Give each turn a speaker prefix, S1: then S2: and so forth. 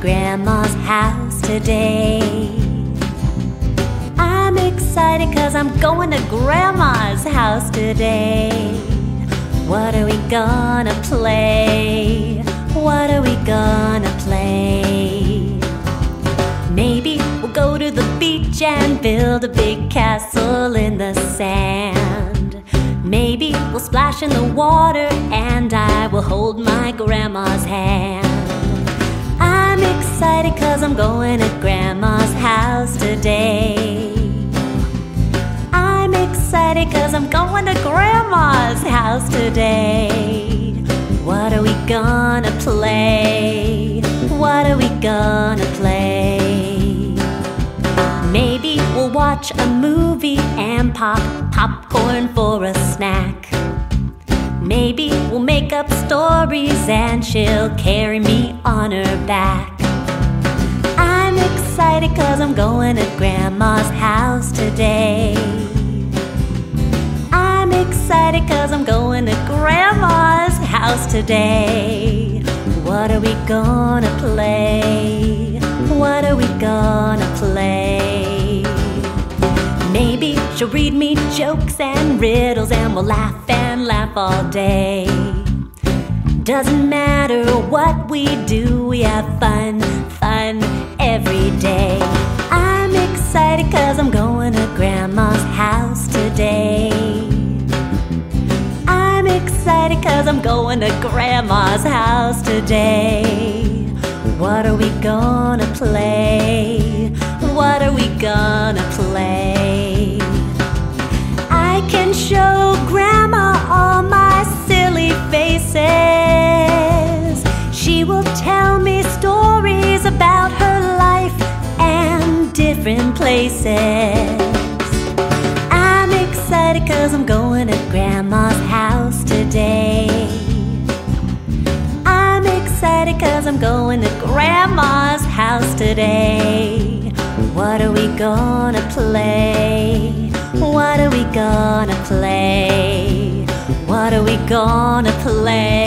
S1: Grandma's house today. I'm excited cause I'm going to Grandma's house today. What are we gonna play? What are we gonna play? Maybe we'll go to the beach and build a big castle in the sand. Maybe we'll splash in the water and I will hold my grandma's hand. I'm cause I'm going to grandma's house today. I'm excited cause I'm going to grandma's house today. What are we gonna play? What are we gonna play? Maybe we'll watch a movie and pop popcorn for a snack. Maybe we'll make up stories and she'll carry me on her back. I'm cause I'm going to grandma's house today. I'm excited cause I'm going to grandma's house today. What are we gonna play? What are we gonna play? Maybe she'll read me jokes and riddles and we'll laugh and laugh all day. Doesn't matter what we do, we have fun, fun I'm excited cause I'm going to grandma's house today. I'm excited cause I'm going to grandma's house today. What are we gonna play? What are we gonna play? Different places. I'm excited cause I'm going to grandma's house today. I'm excited cause I'm going to grandma's house today. What are we gonna play? What are we gonna play? What are we gonna play?